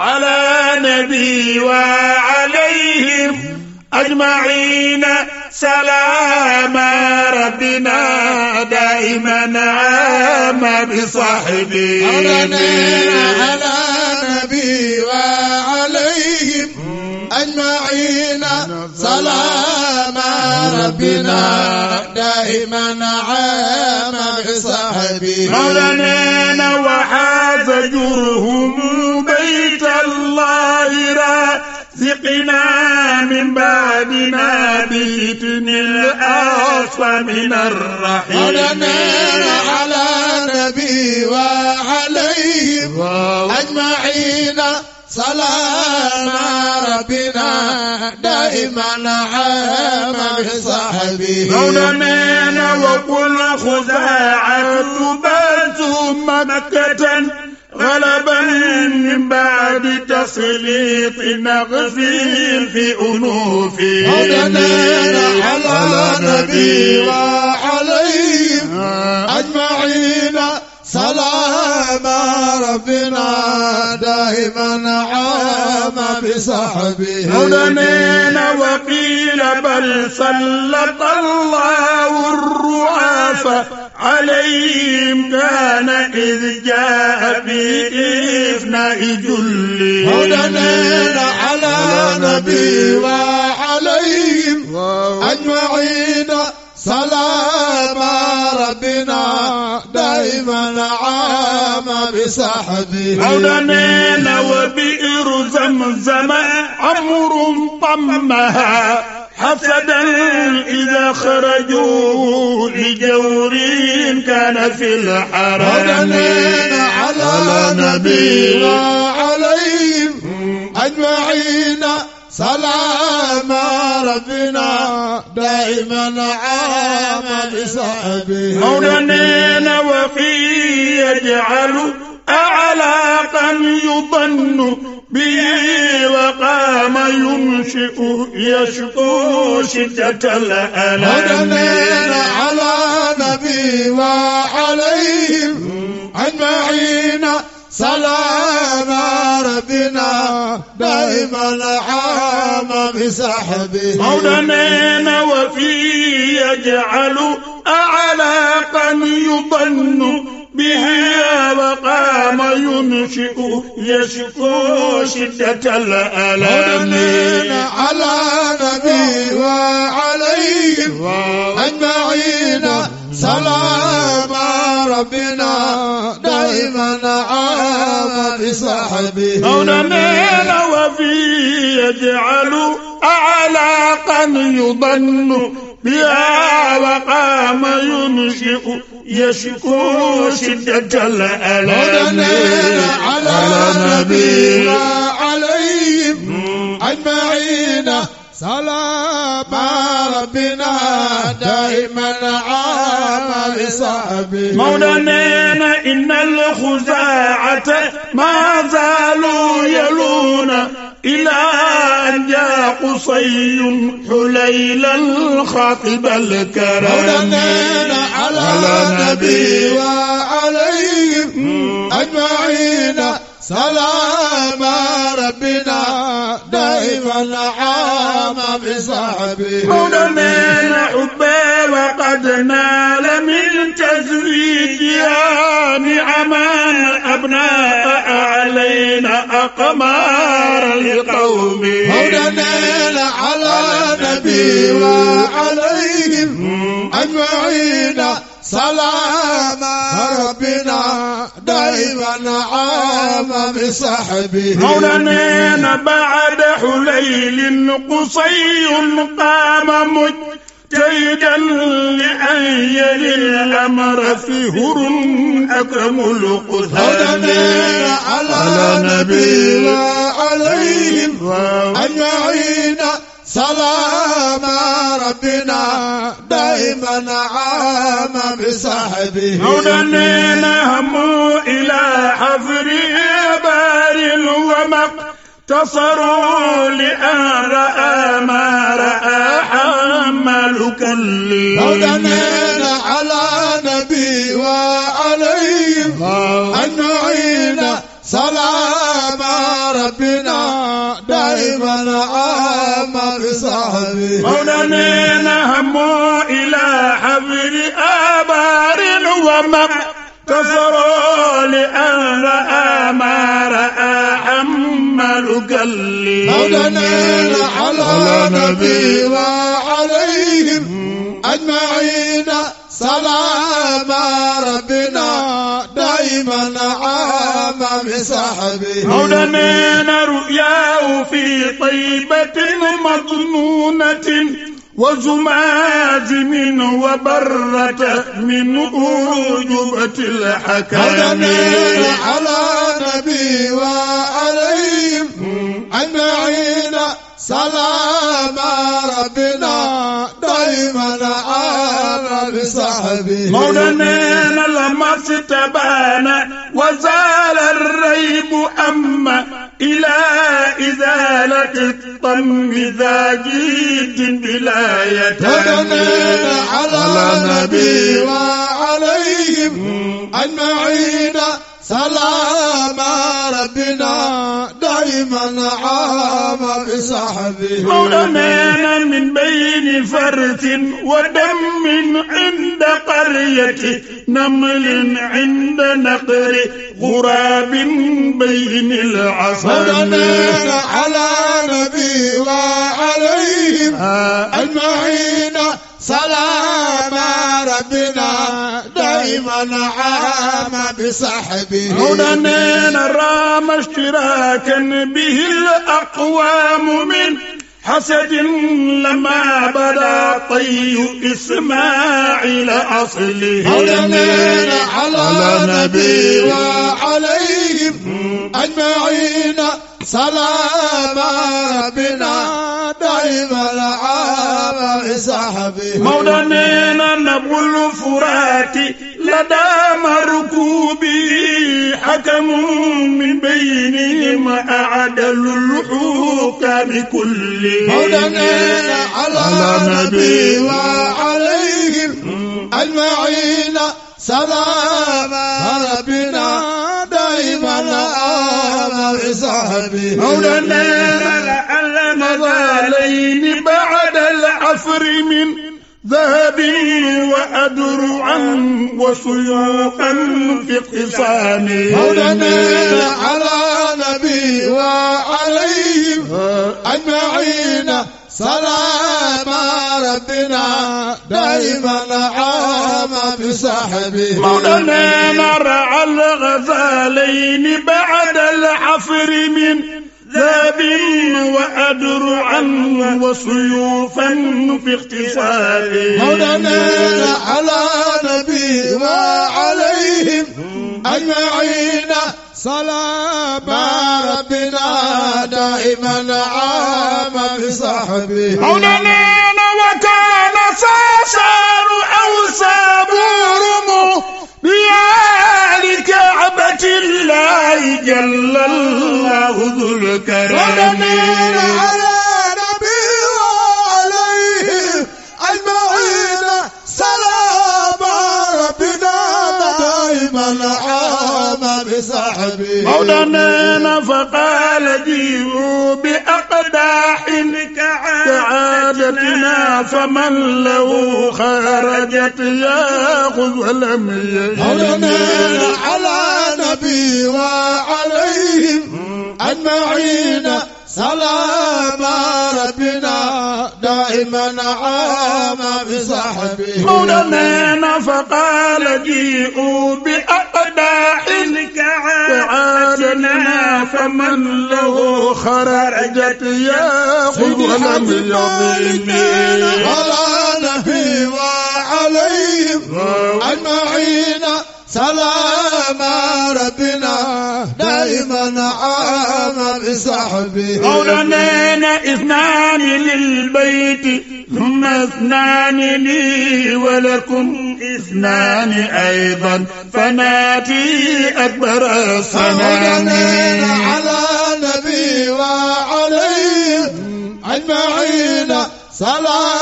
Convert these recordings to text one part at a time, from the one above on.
ala nabi wa alayhim ajmaina salaama rabbina daiman ama bi sahibi ala nabi wa alayhim ajmaina salaama rabbina daiman ama bi sahibi mawlana wa haza jurhu قنا من بعدنا بفتن الأعصى من الرحيم على نبي وعليه أجمعين سلام ربنا دائما عام بصحبه مولانا وكل خزاعة بات مكة غلبا من بعد تسليط نغزي في أنوفي عدنا على نبي وعليه أجمعين سلام ربنا دائما عام بصحبه عدنا وقيل بل سلط الله الرعافة عليهم كان إذ جاء بإفناء جل هدنا على نبي وعليهم أجمعين سلام ربنا دائما عام بسحبه هدنا وبئر زمزم أمر طمها حسدا إذا خرجوا لجور كان في الحرم على نبينا عليهم أجمعين سلام ربنا دائما عام بصحبه مولانا وفي يجعل أعلاقا يظن به وقام ينشئ يشكو شدة الألم على نبي وعليهم أجمعين سلام ربنا دائما عام بسحبه مولانا وفي يجعل أعلاقا يضن به وقام ينشئ يشكو شدة الألم على نبي وعليهم أجمعين سلام ربنا دائما عام بصحبه مولنا وفي يجعل أعلاقا يضن بها وقام ينشئ يشكو شدة الألم على نبينا عليهم أجمعين سلام ربنا دائما عام صعبه مولانا إن الخزاعة ما زالوا يلون ilaa an jaa Qusayun xulaylal xaatibal karam ala nabi wa alayhim ajmaina salaama rabbina daiman ama bi saxbi Maodo nee na xubbe wa qad naala min tazwiijihaa ni'aman abnaa أقمار القوم هدنا على نبي وعليهم أجمعين سلام ربنا دائما عام بصحبه هدنا بعد حليل قصي قام مجد جيدا لأيل الأمر في هر أكمل قصد على نبينا عليهم أجمعين سلام ربنا دائما عاما بصحبه نودني نهم إلى حفر بار ومقر انتصروا لأن رأى ما رأى حمل كلي ودنينا على نبي وعليه أن نعين سلام ربنا دائما عام بصحبه مولانينا هموا إلى حبر آبار ومقتصروا لأن رأى ما رأى حمل أقلي مولانا على نبي وعليهم أجمعين سلام ربنا دائما عام بصحبه مولانا رؤياه في طيبة مظنونة وزمات من وبرة من أوجبة الحكام على نبي وعليهم أجمعين سلام ربنا دائما على بصحبه مولانا لما استبان وزال الريب أما إلى إزالة الطم ذا جيد بلا يتامين على النبي وعليهم أجمعين سلام ربنا الأنعام بصحبه مولانا من بين فرث ودم عند قرية نمل عند نقر غراب بين العصر على نبي وعليهم أجمعين سلام ربنا من عام بصحبه هنا نينا رام اشتراكا به الأقوام من حسد لما بدا طي إسماعيل أصله هنا على نبي وعليهم أجمعين سلاما بنا دائما العام صحبه مولانا نبو الفرات لدى مركوبي حكم من بينهما أعدل الحكام كل هدنا على نبي وعليهم أجمعين سلام ربنا دائما آمر صحبي مولانا على المظالين بعد العفر من ذهبي وأدرعا وسيوقا في اقتصامي مولانا على نبي وعليهم أجمعين سلام ربنا دائما عام في صحبه مولانا مرعى الغزالين بعد الحفر من ذاب وأدر عنه وسيوفا في اختصار مولانا على نبي وعليهم أجمعين سلام ربنا دائما عام بصحبه مولانا وكان ساشر فمن له خرجت ياخذ ولم يجد على نبي وعليهم أجمعين سلام ربنا دائما عام بصحبه مولانا فقال جيئوا بأ داع كعادنا فمن له خرجت يا قرآن العظيم على نبي وعليهم أجمعين سلام ربنا دائما عام بصحبه مولانا اثنان للبيت ثم اثنان لي ولكم اثنان ايضا فناتي اكبر صلاتي على نبي وعليه اجمعين صلاه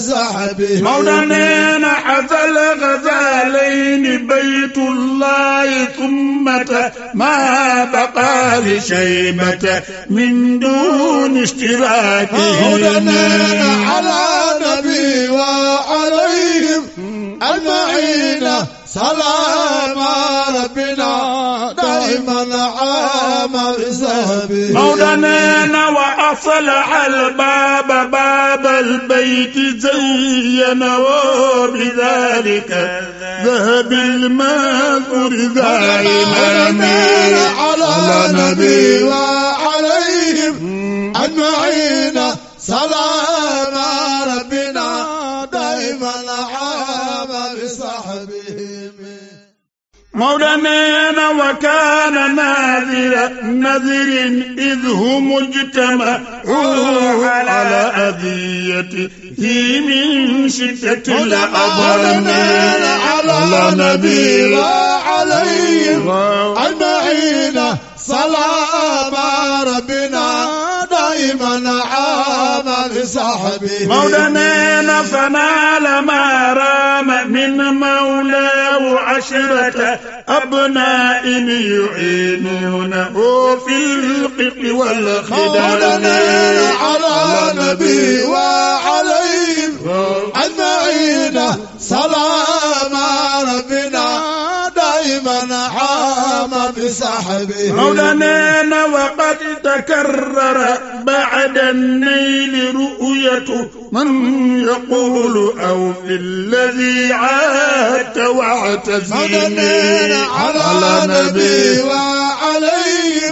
sahbi Maodo nee na xasal xasalayni baytullahi summata ma baqa li shaybata min duni ishtiraaki Maodo nee na ala nabi wa alayhim ajmaina salaama rabbina من عام بسببه مولانا وأصلح الباب باب البيت زينه بذلك ذهب الماكر دائما على نبي وعليهم أجمعين سلام Maodo nee na wa kaana naadira nadirin id hum ijtamau ala adiyatihi min shiddati al-adab لصاحبه مولى نينا فنال ما رام من مولاه عشرة أبناء يعينونه في القط والخدام مولى نينا على نبي وعليه أجمعين صلاة صاحبه مولانا وقد تكرر بعد النيل رؤية من يقول أو للذي عادت واعتزيني على نبي وعليه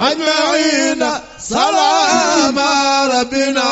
أجمعين سلاما ربنا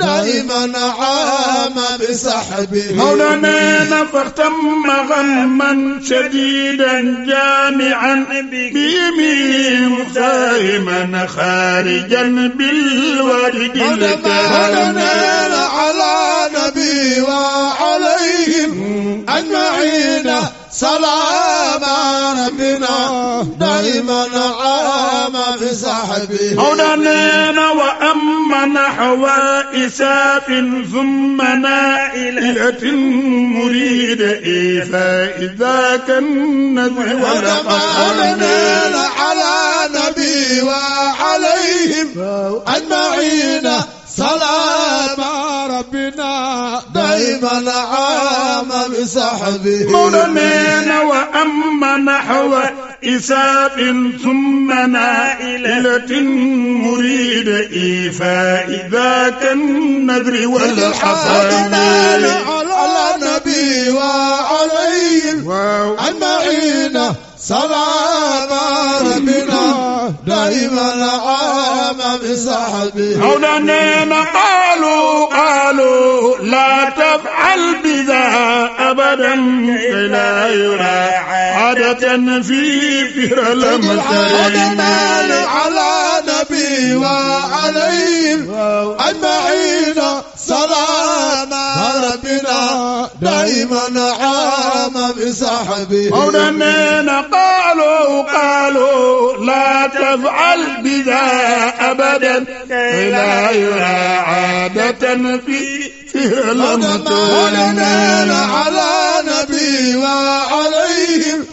دائما عام بصحبه مولانا فاغتم غما شديدا جامعا بيمين دائما خارجا بالورد مولانا على نبي وعليهم اجمعين سلاما بنا دائما عام في صحبه أودانينا وأما نحو إساف ثم نائلة مريد إيفاء ذاك النذر ودمانينا على نبي وعليهم أجمعين صلاة من عام بسحبه مولمين وأما نحو إساب ثم نائلة مريد إيفاء ذاك النذر والحسن على نبي وعليه أجمعين سلام ربنا دائما عام بصحبه أولانين قال لا تفعل بذا أبدا كي لا يرى عادة في فر المسرين على نبي وعليهم أجمعين صلانا ربنا دائما عام بصحبه مولانا قالوا قالوا لا تفعل بذا أبدا كي لا يرى عادة في لم تولنا على نبي وعليهم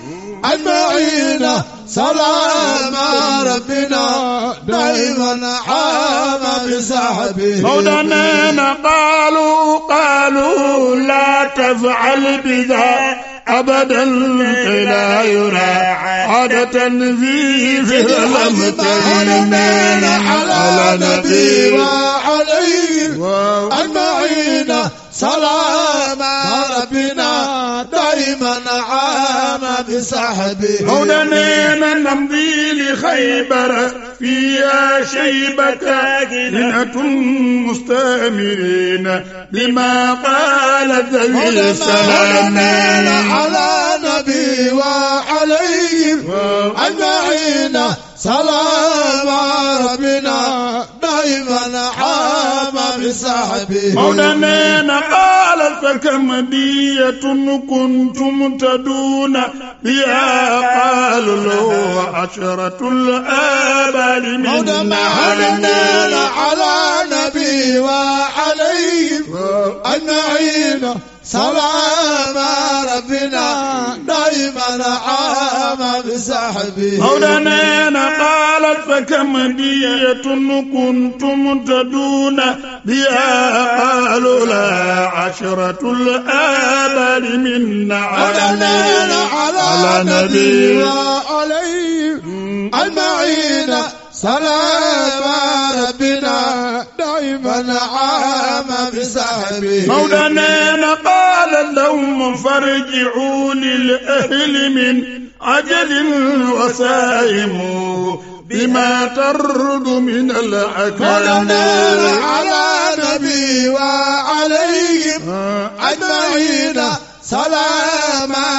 أجمعين سلام ربنا دائما عام بسحبه مولانا قالوا قالوا لا تفعل بذا أبدا لا يرى عادة فيه في الأمر على نبي وعليه أجمعين سلام ربنا دائما عام بصحبه هدنا نمضي لخيبر فيها شيبتك نة مستأمرين بما قال ذوي السلام على نبي وعليه أجمعين سلام ربنا دائما عام saxaabi Maodo nee na xaalal fa kamadiyatun kuntum taduuna biyaa xaalaloo asharatul abali min Maodo nee na ala nabi waa أجمعين سلام ربنا دائما عام بسحبه مولانا قالت فكم دية كنتم تدون بها لولا عشرة الآبال من نعم على نبي وعليه أجمعين salaam rabbina dayman aama bi sahbi Maodo nee na qaala lahum farji'uuni li ahli min ajalin wasaa'imu bima tardu min al akwaani ala nabi wa alayhim ajma'iina salaama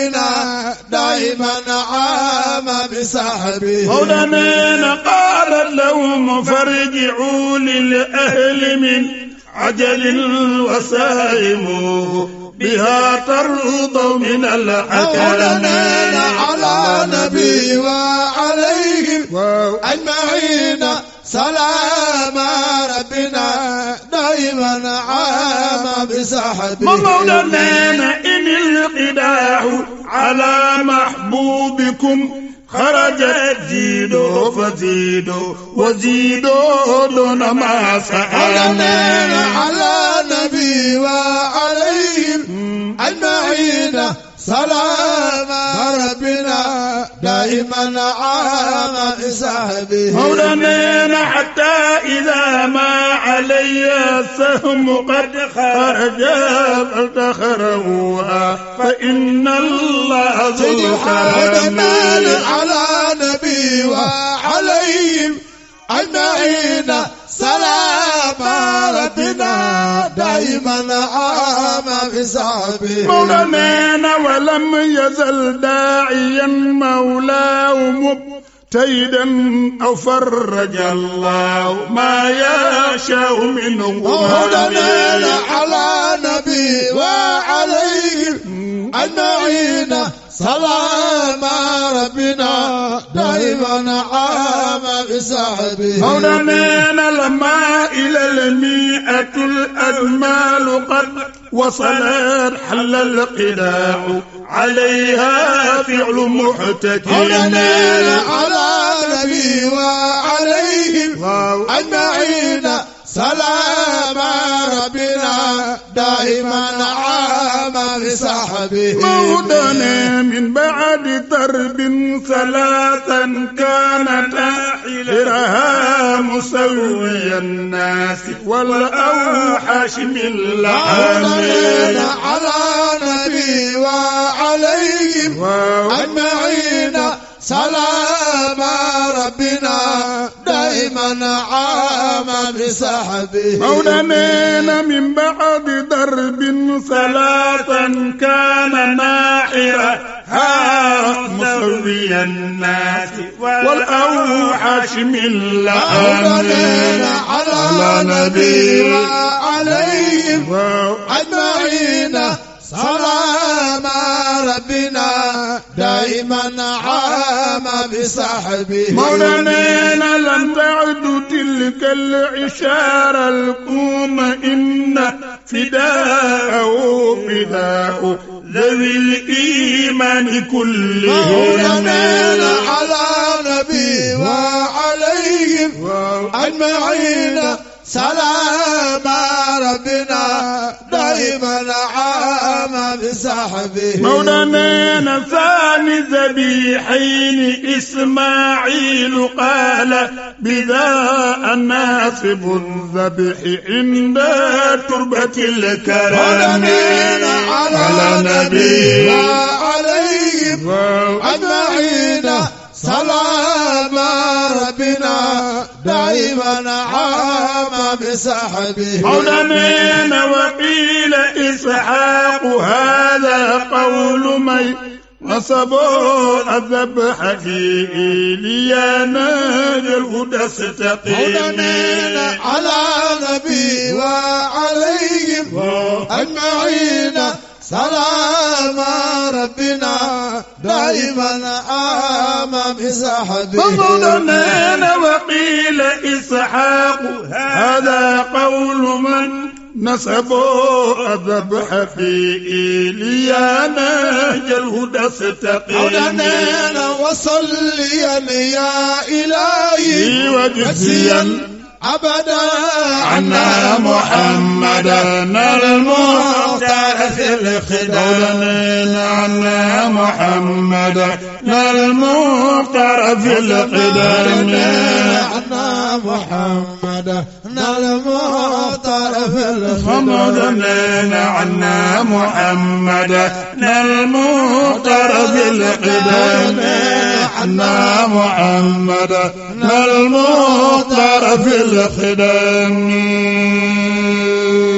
علينا دائما عام بصحبه مولانا قال لهم فارجعوا للأهل من عجل وسائموا بها ترضى من العكرم على نبي وعليهم أجمعين سلام ربنا من عام بسحبه مولا لنا إن القداح على محبوبكم خرجت زيدوا فزيدوا وزيدوا دون ما سأل على نبي وعليهم أجمعين صلاة مع ربنا دائما عام بسحبه مولانا حتى إذا ما علي السهم قد خرج فالتخروا فإن الله ذو الكرم على نبي وعليهم أجمعين سلام بنا دائما عام في صعبه مولانا ولم يزل داعيا مولاه مبتيدا أو فرج الله ما يشاء منه مولانا على نبي وعليه أجمعين صلاة ما ربنا دائما عام بسحبه مولانا لما إلى المئة الأزمال قد وصلت حل القلاع عليها فعل محتكم مولانا على نبي وعليهم أجمعين سلام ربنا دائما عام لصحبه موضنا من بعد درب ثلاثا كان تاحلها مسوي الناس والاوحش من لعامين على نبي وعليهم اجمعين سلام ربنا من عام بسحبه مولانا من بعد درب صلاة كان ناحرة مسوي الناس والأوحش من لعن على نبي عليهم أجمعين سلام ربنا من عام بصحبه مولانا لم تعد تلك العشارة القوم إن فداء فداء ذوي الإيمان كله مولانا على نبي وعليهم أجمعين سلام ربنا دائما عام بصحبه مولانا ثاني ذبيحين إسماعيل قال بذا الناصب الذبح عند تربة الكرم على نبي وعليه أجمعين صلاة ربنا دائما عام بسحبه علمنا وقيل إسحاق هذا قول من وصبوا الذبح في إيليانا الهدى استقيم هدنا على نبي وعليهم أجمعين سلام ربنا دائما امام صحبه فظلنا وقيل اسحاق هذا قول من نسبوا الذبح في إليانا الهدى استقيم أولنا وصليا يا إلهي وجزيا أبدا عنا محمدا المختار في الخدم عنا محمدا المختار في القدم عنا محمدا المختار في الخدم عنا محمدا شيخنا المختار بالقدم عنا محمدا المختار في الخدم